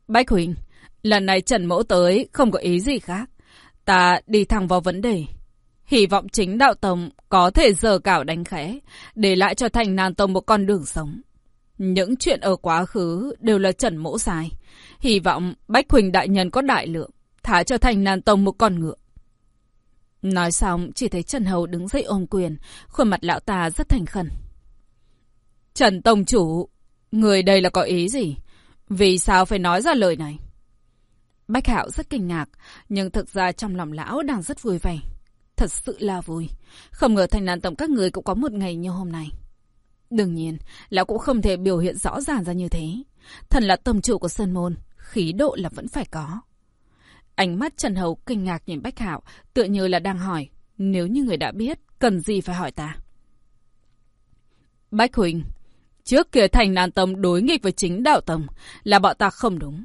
Bách Huỳnh, lần này Trần Mẫu tới không có ý gì khác. Ta đi thẳng vào vấn đề. Hy vọng chính đạo tông có thể giờ cảo đánh khẽ, để lại cho thành nan tông một con đường sống. Những chuyện ở quá khứ đều là Trần Mẫu sai. Hy vọng Bách Huỳnh đại nhân có đại lượng, thả cho thành nan tông một con ngựa. Nói xong, chỉ thấy Trần Hầu đứng dậy ôm quyền, khuôn mặt lão ta rất thành khẩn. Trần Tông Chủ, người đây là có ý gì? Vì sao phải nói ra lời này? Bách Hạo rất kinh ngạc, nhưng thực ra trong lòng lão đang rất vui vẻ. Thật sự là vui. Không ngờ thành nàn tổng các người cũng có một ngày như hôm nay. Đương nhiên, lão cũng không thể biểu hiện rõ ràng ra như thế. Thần là tâm chủ của Sơn Môn, khí độ là vẫn phải có. Ánh mắt Trần Hầu kinh ngạc nhìn Bách Hạo, tựa như là đang hỏi, nếu như người đã biết, cần gì phải hỏi ta? Bách Huỳnh, trước kia thành nan tông đối nghịch với chính đạo tông, là bọn ta không đúng.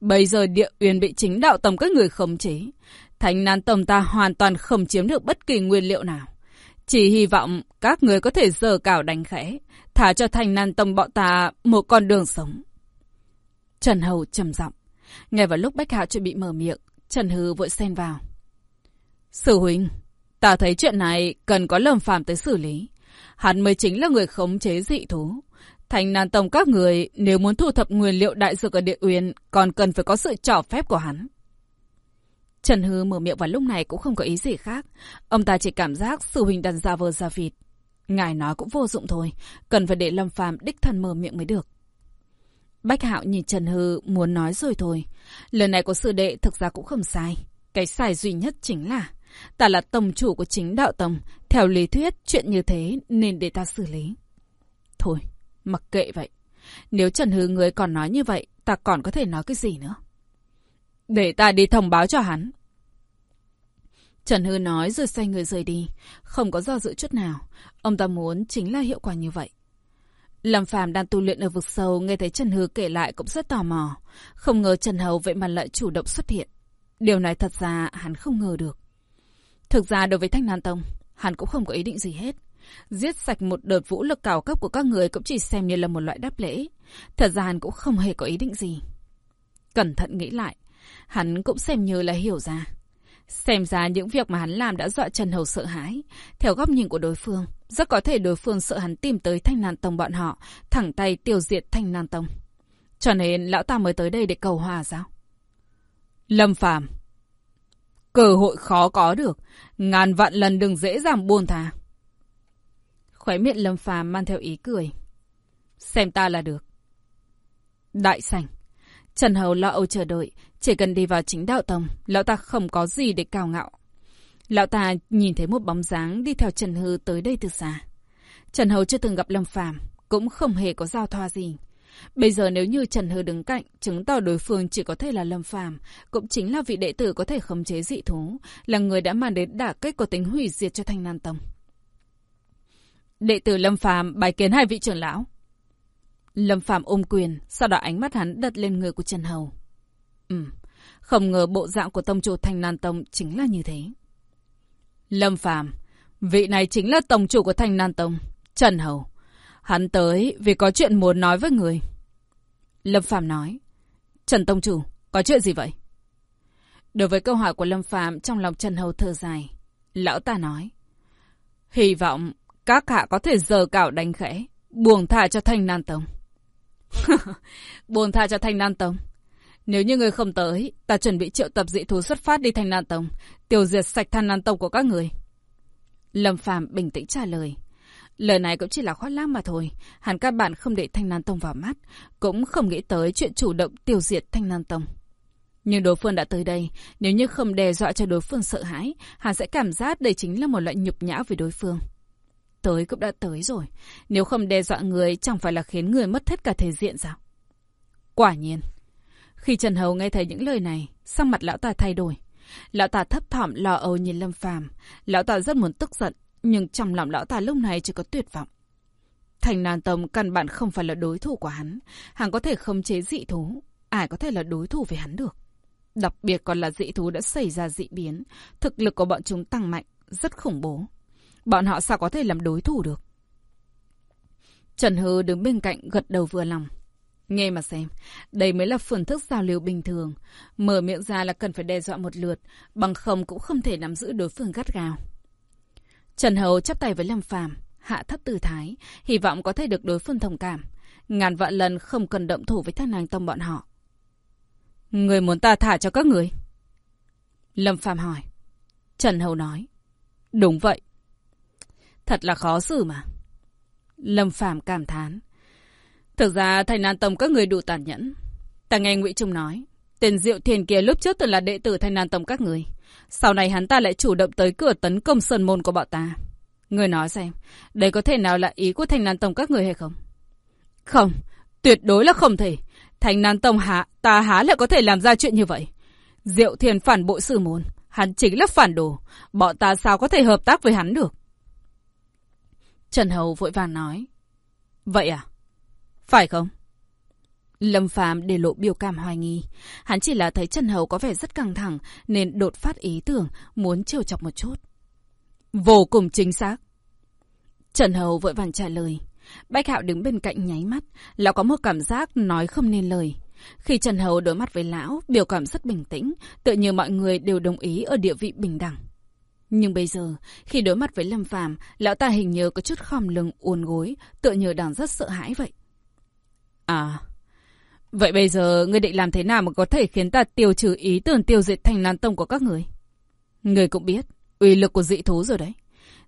Bây giờ địa uyên bị chính đạo tông các người khống chế. Thành nan tông ta hoàn toàn không chiếm được bất kỳ nguyên liệu nào. Chỉ hy vọng các người có thể dờ cào đánh khẽ, thả cho thành nan tông bọn ta một con đường sống. Trần Hầu trầm giọng. Ngay vào lúc Bách Hạo chuẩn bị mở miệng, Trần Hư vội xen vào. Sư huynh, ta thấy chuyện này cần có lâm phàm tới xử lý. Hắn mới chính là người khống chế dị thú. Thành nàn tông các người nếu muốn thu thập nguyên liệu đại dược ở địa uyên còn cần phải có sự trỏ phép của hắn. Trần Hư mở miệng vào lúc này cũng không có ý gì khác. Ông ta chỉ cảm giác sư huynh đàn ra vờ ra vịt. Ngài nói cũng vô dụng thôi, cần phải để Lâm Phàm đích thân mở miệng mới được. Bách Hạo nhìn Trần Hư muốn nói rồi thôi. Lần này của sư đệ thực ra cũng không sai. Cái sai duy nhất chính là ta là tổng chủ của chính đạo tông. Theo lý thuyết, chuyện như thế nên để ta xử lý. Thôi, mặc kệ vậy. Nếu Trần Hư người còn nói như vậy, ta còn có thể nói cái gì nữa? Để ta đi thông báo cho hắn. Trần Hư nói rồi xoay người rời đi. Không có do dự chút nào. Ông ta muốn chính là hiệu quả như vậy. Lâm Phàm đang tu luyện ở vực sâu, nghe thấy Trần Hư kể lại cũng rất tò mò. Không ngờ Trần Hầu vậy mà lại chủ động xuất hiện. Điều này thật ra hắn không ngờ được. Thực ra đối với Thanh Nan Tông, hắn cũng không có ý định gì hết. Giết sạch một đợt vũ lực cao cấp của các người cũng chỉ xem như là một loại đáp lễ. Thật ra hắn cũng không hề có ý định gì. Cẩn thận nghĩ lại, hắn cũng xem như là hiểu ra. Xem ra những việc mà hắn làm đã dọa Trần Hầu sợ hãi. Theo góc nhìn của đối phương, rất có thể đối phương sợ hắn tìm tới Thanh Nan Tông bọn họ, thẳng tay tiêu diệt Thanh Nan Tông. Cho nên lão ta mới tới đây để cầu hòa sao? Lâm Phàm Cơ hội khó có được, ngàn vạn lần đừng dễ dàng buông thà. Khóe miệng Lâm Phàm mang theo ý cười. Xem ta là được. Đại sảnh. Trần Hầu lo âu chờ đợi, chỉ cần đi vào chính đạo tông, lão ta không có gì để cao ngạo. Lão ta nhìn thấy một bóng dáng đi theo Trần Hư tới đây từ xa. Trần Hầu chưa từng gặp Lâm Phàm, cũng không hề có giao thoa gì. Bây giờ nếu như Trần Hư đứng cạnh, chứng tỏ đối phương chỉ có thể là Lâm Phàm, cũng chính là vị đệ tử có thể khống chế dị thú, là người đã mang đến đả kích có tính hủy diệt cho Thanh Nan Tông. Đệ tử Lâm Phàm bài kiến hai vị trưởng lão. Lâm Phàm ôm quyền, sau đó ánh mắt hắn đặt lên người của Trần Hầu. Ừ, không ngờ bộ dạng của tông chủ Thanh Nan Tông chính là như thế. Lâm Phàm, vị này chính là tông chủ của Thanh Nan Tông, Trần Hầu. Hắn tới vì có chuyện muốn nói với người. Lâm Phàm nói, Trần Tông Chủ, có chuyện gì vậy? Đối với câu hỏi của Lâm Phàm trong lòng Trần Hầu thở dài, lão ta nói, hy vọng các hạ có thể giờ cảo đánh khẽ, buông thả cho Thanh Nan Tông. buông thả cho Thanh Nan Tông. Nếu như người không tới, ta chuẩn bị triệu tập dị thú xuất phát đi Thanh Nan Tông, tiêu diệt sạch Thanh Nan Tông của các người. Lâm Phàm bình tĩnh trả lời. Lời này cũng chỉ là khoác lác mà thôi. hẳn các bạn không để Thanh Nan Tông vào mắt, cũng không nghĩ tới chuyện chủ động tiêu diệt Thanh Nan Tông. Nhưng đối phương đã tới đây, nếu như không đe dọa cho đối phương sợ hãi, hắn sẽ cảm giác đây chính là một loại nhục nhã với đối phương. Tới cũng đã tới rồi, nếu không đe dọa người chẳng phải là khiến người mất hết cả thể diện sao? Quả nhiên. Khi Trần Hầu nghe thấy những lời này, sắc mặt lão ta thay đổi. Lão ta thấp thỏm lo âu nhìn Lâm Phàm, lão ta rất muốn tức giận, nhưng trong lòng lão ta lúc này chỉ có tuyệt vọng. Thành Nan Tông căn bản không phải là đối thủ của hắn. Hắn có thể không chế dị thú. Ai có thể là đối thủ với hắn được. Đặc biệt còn là dị thú đã xảy ra dị biến. Thực lực của bọn chúng tăng mạnh, rất khủng bố. Bọn họ sao có thể làm đối thủ được? Trần Hư đứng bên cạnh gật đầu vừa lòng. Nghe mà xem, đây mới là phương thức giao lưu bình thường. Mở miệng ra là cần phải đe dọa một lượt, bằng không cũng không thể nắm giữ đối phương gắt gao. Trần Hầu chắp tay với Lâm Phàm, hạ thấp tư thái, hy vọng có thể được đối phương thông cảm. Ngàn vạn lần không cần động thủ với thác nàng tông bọn họ. Người muốn ta thả cho các người? Lâm Phàm hỏi. Trần Hầu nói. Đúng vậy. Thật là khó xử mà. Lâm Phàm cảm thán. Thực ra thành Nan Tông các người đủ tàn nhẫn. Ta nghe Ngụy Trung nói, tên Diệu Thiền kia lúc trước từng là đệ tử Thanh Nan Tông các người. Sau này hắn ta lại chủ động tới cửa tấn công sơn môn của bọn ta. Người nói xem, đây có thể nào là ý của Thanh Nan Tông các người hay không? Không, tuyệt đối là không thể. Thanh Nan Tông hạ ta há lại có thể làm ra chuyện như vậy. Diệu Thiền phản bội sư môn, hắn chính là phản đồ. Bọn ta sao có thể hợp tác với hắn được? Trần Hầu vội vàng nói. Vậy à? Phải không? Lâm Phàm để lộ biểu cảm hoài nghi. Hắn chỉ là thấy Trần Hầu có vẻ rất căng thẳng nên đột phát ý tưởng muốn trêu chọc một chút. Vô cùng chính xác. Trần Hầu vội vàng trả lời. Bách Hạo đứng bên cạnh nháy mắt, lão có một cảm giác nói không nên lời. Khi Trần Hầu đối mặt với lão, biểu cảm rất bình tĩnh, tự như mọi người đều đồng ý ở địa vị bình đẳng. Nhưng bây giờ, khi đối mặt với Lâm Phàm, lão ta hình như có chút khom lưng uốn gối, tựa như đang rất sợ hãi vậy. À, vậy bây giờ ngươi định làm thế nào mà có thể khiến ta tiêu trừ ý tưởng tiêu diệt thành nan tông của các người? Người cũng biết, uy lực của dị thú rồi đấy.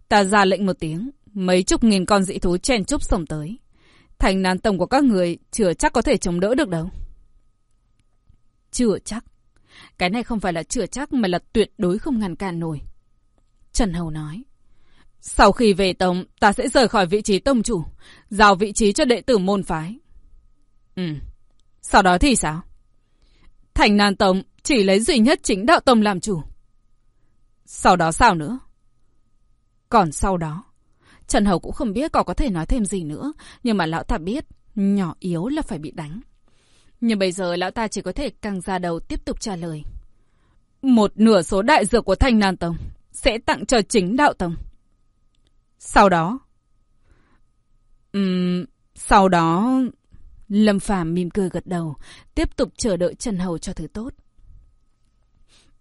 Ta ra lệnh một tiếng, mấy chục nghìn con dị thú chen chúc sổng tới. Thành nan tông của các người chưa chắc có thể chống đỡ được đâu. Chưa chắc. Cái này không phải là chưa chắc mà là tuyệt đối không ngăn cản nổi. Trần Hầu nói. Sau khi về tông, ta sẽ rời khỏi vị trí tông chủ, giao vị trí cho đệ tử môn phái. Ừ. Sau đó thì sao? Thành Nan Tông chỉ lấy duy nhất chính đạo tông làm chủ. Sau đó sao nữa? Còn sau đó, Trần Hầu cũng không biết còn có thể nói thêm gì nữa, nhưng mà lão ta biết, nhỏ yếu là phải bị đánh. Nhưng bây giờ lão ta chỉ có thể căng ra đầu tiếp tục trả lời. Một nửa số đại dược của Thanh Nan Tông sẽ tặng cho chính đạo tông. Sau đó... Ừm, sau đó... Lâm Phàm mỉm cười gật đầu, tiếp tục chờ đợi Trần Hầu cho thứ tốt.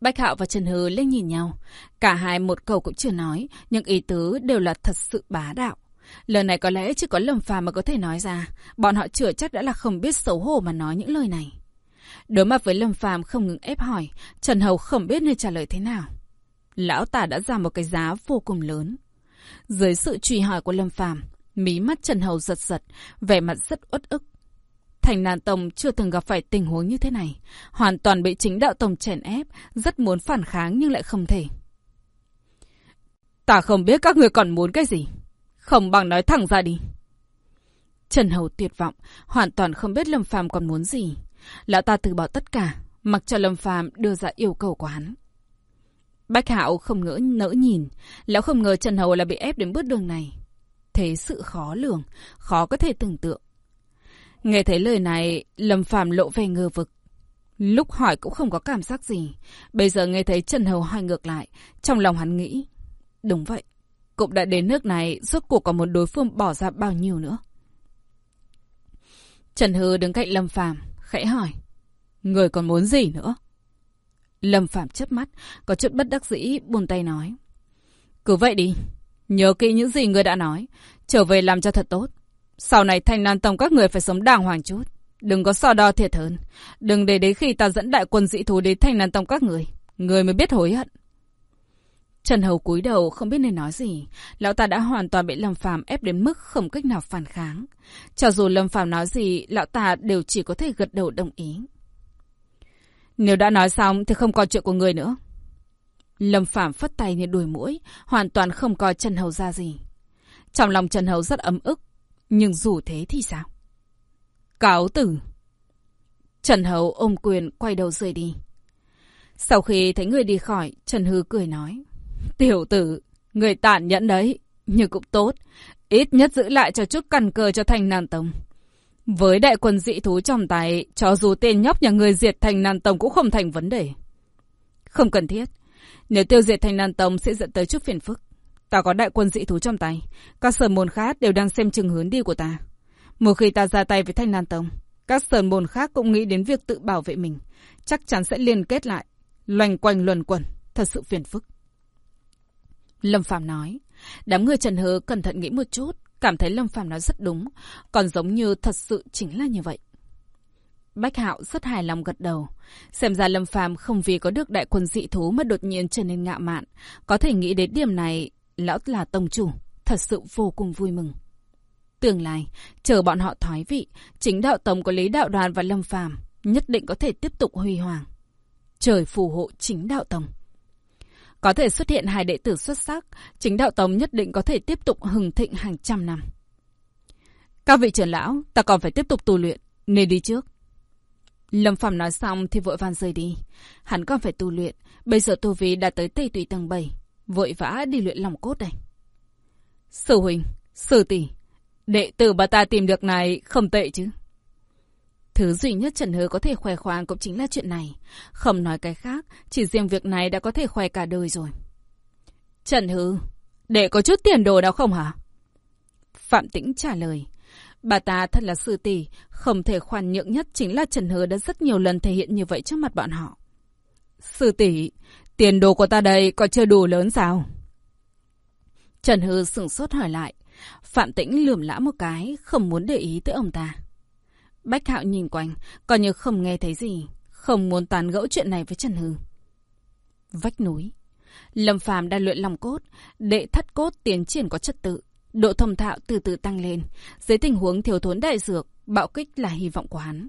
Bách Hạo và Trần Hư lên nhìn nhau. Cả hai một câu cũng chưa nói, nhưng ý tứ đều là thật sự bá đạo. Lời này có lẽ chỉ có Lâm Phàm mà có thể nói ra. Bọn họ chưa chắc đã là không biết xấu hổ mà nói những lời này. Đối mặt với Lâm Phàm không ngừng ép hỏi, Trần Hầu không biết nên trả lời thế nào. Lão tả đã ra một cái giá vô cùng lớn. Dưới sự truy hỏi của Lâm Phàm, mí mắt Trần Hầu giật giật, vẻ mặt rất uất ức. Thành Nàn Tông chưa từng gặp phải tình huống như thế này. Hoàn toàn bị chính đạo Tông chèn ép, rất muốn phản kháng nhưng lại không thể. Ta không biết các người còn muốn cái gì. Không bằng nói thẳng ra đi. Trần Hầu tuyệt vọng, hoàn toàn không biết Lâm Phàm còn muốn gì. Lão ta từ bỏ tất cả, mặc cho Lâm Phàm đưa ra yêu cầu của hắn. Bách Hạo không ngỡ nỡ nhìn, lão không ngờ Trần Hầu là bị ép đến bước đường này. Thế sự khó lường, khó có thể tưởng tượng. Nghe thấy lời này, Lâm Phàm lộ vẻ ngơ vực. Lúc hỏi cũng không có cảm giác gì. Bây giờ nghe thấy Trần Hầu hỏi ngược lại, trong lòng hắn nghĩ. Đúng vậy, cũng đã đến nước này, rốt cuộc có một đối phương bỏ ra bao nhiêu nữa. Trần Hư đứng cạnh Lâm Phàm khẽ hỏi. Người còn muốn gì nữa? Lâm Phạm chớp mắt, có chút bất đắc dĩ, buồn tay nói. Cứ vậy đi, nhớ kỹ những gì người đã nói, trở về làm cho thật tốt. Sau này thanh nan tông các người phải sống đàng hoàng chút. Đừng có so đo thiệt hơn. Đừng để đến khi ta dẫn đại quân dị thú đến thanh nan tông các người. Người mới biết hối hận. Trần Hầu cúi đầu không biết nên nói gì. Lão ta đã hoàn toàn bị Lâm Phàm ép đến mức không cách nào phản kháng. Cho dù Lâm Phàm nói gì, lão ta đều chỉ có thể gật đầu đồng ý. Nếu đã nói xong thì không còn chuyện của người nữa. Lâm Phạm phất tay như đuổi mũi, hoàn toàn không coi Trần Hầu ra gì. Trong lòng Trần Hầu rất ấm ức, nhưng dù thế thì sao? Cáo tử. Trần Hầu ôm quyền quay đầu rời đi. Sau khi thấy người đi khỏi, Trần Hư cười nói. Tiểu tử, người tàn nhẫn đấy, nhưng cũng tốt. Ít nhất giữ lại cho chút căn cơ cho thành nàn tông. Với đại quân dị thú trong tay, cho dù tên nhóc nhà người diệt thành Nàn Tông cũng không thành vấn đề. Không cần thiết. Nếu tiêu diệt thành Nàn Tông sẽ dẫn tới chút phiền phức. Ta có đại quân dị thú trong tay. Các sơn môn khác đều đang xem chừng hướng đi của ta. Một khi ta ra tay với thanh Nan Tông, các sơn môn khác cũng nghĩ đến việc tự bảo vệ mình. Chắc chắn sẽ liên kết lại. Loanh quanh luẩn quẩn. Thật sự phiền phức. Lâm Phạm nói. Đám người Trần Hứa cẩn thận nghĩ một chút. Cảm thấy Lâm Phạm nói rất đúng, còn giống như thật sự chính là như vậy. Bách Hạo rất hài lòng gật đầu. Xem ra Lâm Phàm không vì có được đại quân dị thú mà đột nhiên trở nên ngạo mạn. Có thể nghĩ đến điểm này, lão là tông chủ, thật sự vô cùng vui mừng. Tương lai, chờ bọn họ thoái vị, chính đạo tông có Lý Đạo Đoàn và Lâm Phàm nhất định có thể tiếp tục huy hoàng. Trời phù hộ chính đạo tông. Có thể xuất hiện hai đệ tử xuất sắc, chính đạo tông nhất định có thể tiếp tục hừng thịnh hàng trăm năm. Các vị trưởng lão, ta còn phải tiếp tục tu luyện, nên đi trước. Lâm Phàm nói xong thì vội vàng rời đi. Hắn còn phải tu luyện, bây giờ tu vi đã tới tây tùy tầng 7, vội vã đi luyện lòng cốt đây. Sư huynh, sư tỷ, đệ tử bà ta tìm được này không tệ chứ. Thứ duy nhất Trần Hứa có thể khoe khoang cũng chính là chuyện này. Không nói cái khác, chỉ riêng việc này đã có thể khoe cả đời rồi. Trần Hứa, để có chút tiền đồ nào không hả? Phạm Tĩnh trả lời. Bà ta thật là sư tỷ, không thể khoan nhượng nhất chính là Trần Hứa đã rất nhiều lần thể hiện như vậy trước mặt bọn họ. Sư tỷ, tiền đồ của ta đây có chưa đủ lớn sao? Trần Hư sửng sốt hỏi lại. Phạm Tĩnh lườm lã một cái, không muốn để ý tới ông ta. Bách Hạo nhìn quanh, coi như không nghe thấy gì, không muốn tán gẫu chuyện này với Trần Hư. Vách núi. Lâm Phàm đang luyện lòng cốt, đệ thất cốt tiến triển có trật tự, độ thông thạo từ từ tăng lên, dưới tình huống thiếu thốn đại dược, bạo kích là hy vọng của hắn.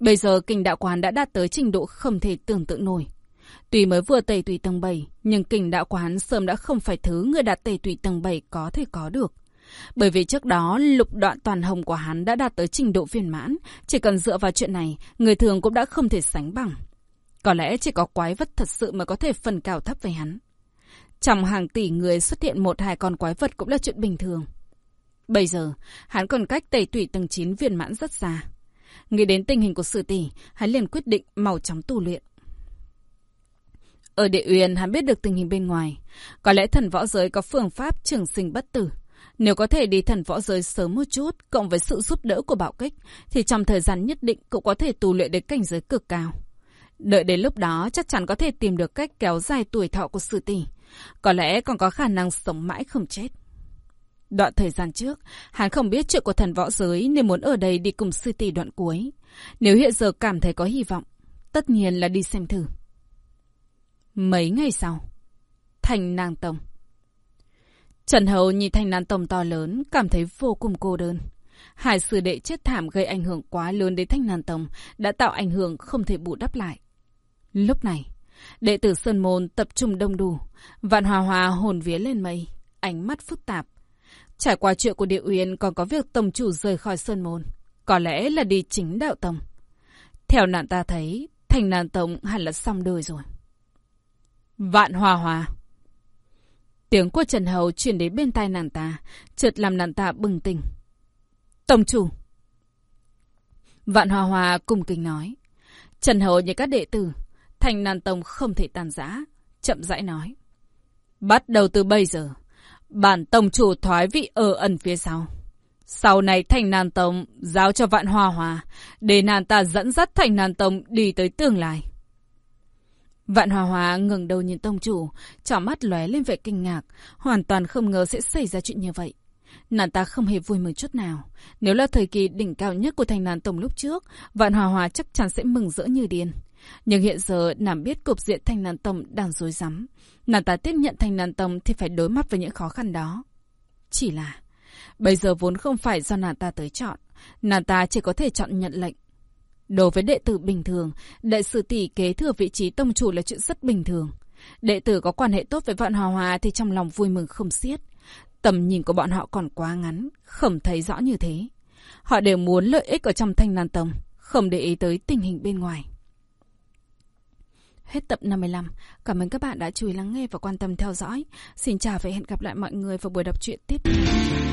Bây giờ kinh đạo quán đã đạt tới trình độ không thể tưởng tượng nổi. Tuy mới vừa tẩy tùy tầng 7, nhưng kinh đạo quán sớm đã không phải thứ người đạt tẩy tùy tầng 7 có thể có được. Bởi vì trước đó, lục đoạn toàn hồng của hắn đã đạt tới trình độ viên mãn. Chỉ cần dựa vào chuyện này, người thường cũng đã không thể sánh bằng. Có lẽ chỉ có quái vật thật sự mới có thể phần cao thấp với hắn. Trong hàng tỷ người xuất hiện một hai con quái vật cũng là chuyện bình thường. Bây giờ, hắn còn cách tẩy tủy tầng 9 viên mãn rất xa. Nghĩ đến tình hình của sư tỷ, hắn liền quyết định màu chóng tu luyện. Ở địa uyên, hắn biết được tình hình bên ngoài. Có lẽ thần võ giới có phương pháp trường sinh bất tử. Nếu có thể đi thần võ giới sớm một chút, cộng với sự giúp đỡ của bảo kích, thì trong thời gian nhất định cũng có thể tu luyện đến cảnh giới cực cao. Đợi đến lúc đó chắc chắn có thể tìm được cách kéo dài tuổi thọ của sư tỷ. Có lẽ còn có khả năng sống mãi không chết. Đoạn thời gian trước, hắn không biết chuyện của thần võ giới nên muốn ở đây đi cùng sư tỷ đoạn cuối. Nếu hiện giờ cảm thấy có hy vọng, tất nhiên là đi xem thử. Mấy ngày sau, thành nàng tông. Trần hầu nhìn thành nàng tông to lớn, cảm thấy vô cùng cô đơn. Hải sư đệ chết thảm gây ảnh hưởng quá lớn đến thanh nàng tông, đã tạo ảnh hưởng không thể bù đắp lại. Lúc này, đệ tử Sơn Môn tập trung đông đủ, vạn hòa hòa hồn vía lên mây, ánh mắt phức tạp. Trải qua chuyện của địa uyên còn có việc tông chủ rời khỏi Sơn Môn, có lẽ là đi chính đạo tông. Theo nạn ta thấy, thành nàng tông hẳn là xong đời rồi. Vạn hòa hòa. Tiếng của Trần Hầu truyền đến bên tai nàng ta, chợt làm nàng ta bừng tỉnh. Tổng chủ! Vạn Hòa Hòa cùng kính nói. Trần Hầu như các đệ tử, thành nàn tông không thể tàn giã, chậm rãi nói. Bắt đầu từ bây giờ, bản tổng chủ thoái vị ở ẩn phía sau. Sau này thành nàn tông giao cho vạn hòa hòa, để nàng ta dẫn dắt thành nàn tông đi tới tương lai. Vạn Hòa Hòa ngừng đầu nhìn tông chủ, trỏ mắt lóe lên vẻ kinh ngạc, hoàn toàn không ngờ sẽ xảy ra chuyện như vậy. Nàng ta không hề vui mừng chút nào. Nếu là thời kỳ đỉnh cao nhất của thành nàn tổng lúc trước, Vạn Hòa Hòa chắc chắn sẽ mừng rỡ như điên. Nhưng hiện giờ nàng biết cục diện thành nàn tổng đang rối rắm. Nàng ta tiếp nhận thành nàn tổng thì phải đối mặt với những khó khăn đó. Chỉ là, bây giờ vốn không phải do nàng ta tới chọn. Nàng ta chỉ có thể chọn nhận lệnh. Đối với đệ tử bình thường, đệ sử tỷ kế thừa vị trí tông chủ là chuyện rất bình thường. Đệ tử có quan hệ tốt với Vạn Hòa Hòa thì trong lòng vui mừng không xiết. Tầm nhìn của bọn họ còn quá ngắn, không thấy rõ như thế. Họ đều muốn lợi ích ở trong thanh nan tông, không để ý tới tình hình bên ngoài. Hết tập 55. Cảm ơn các bạn đã chú ý lắng nghe và quan tâm theo dõi. Xin chào và hẹn gặp lại mọi người vào buổi đọc truyện tiếp theo.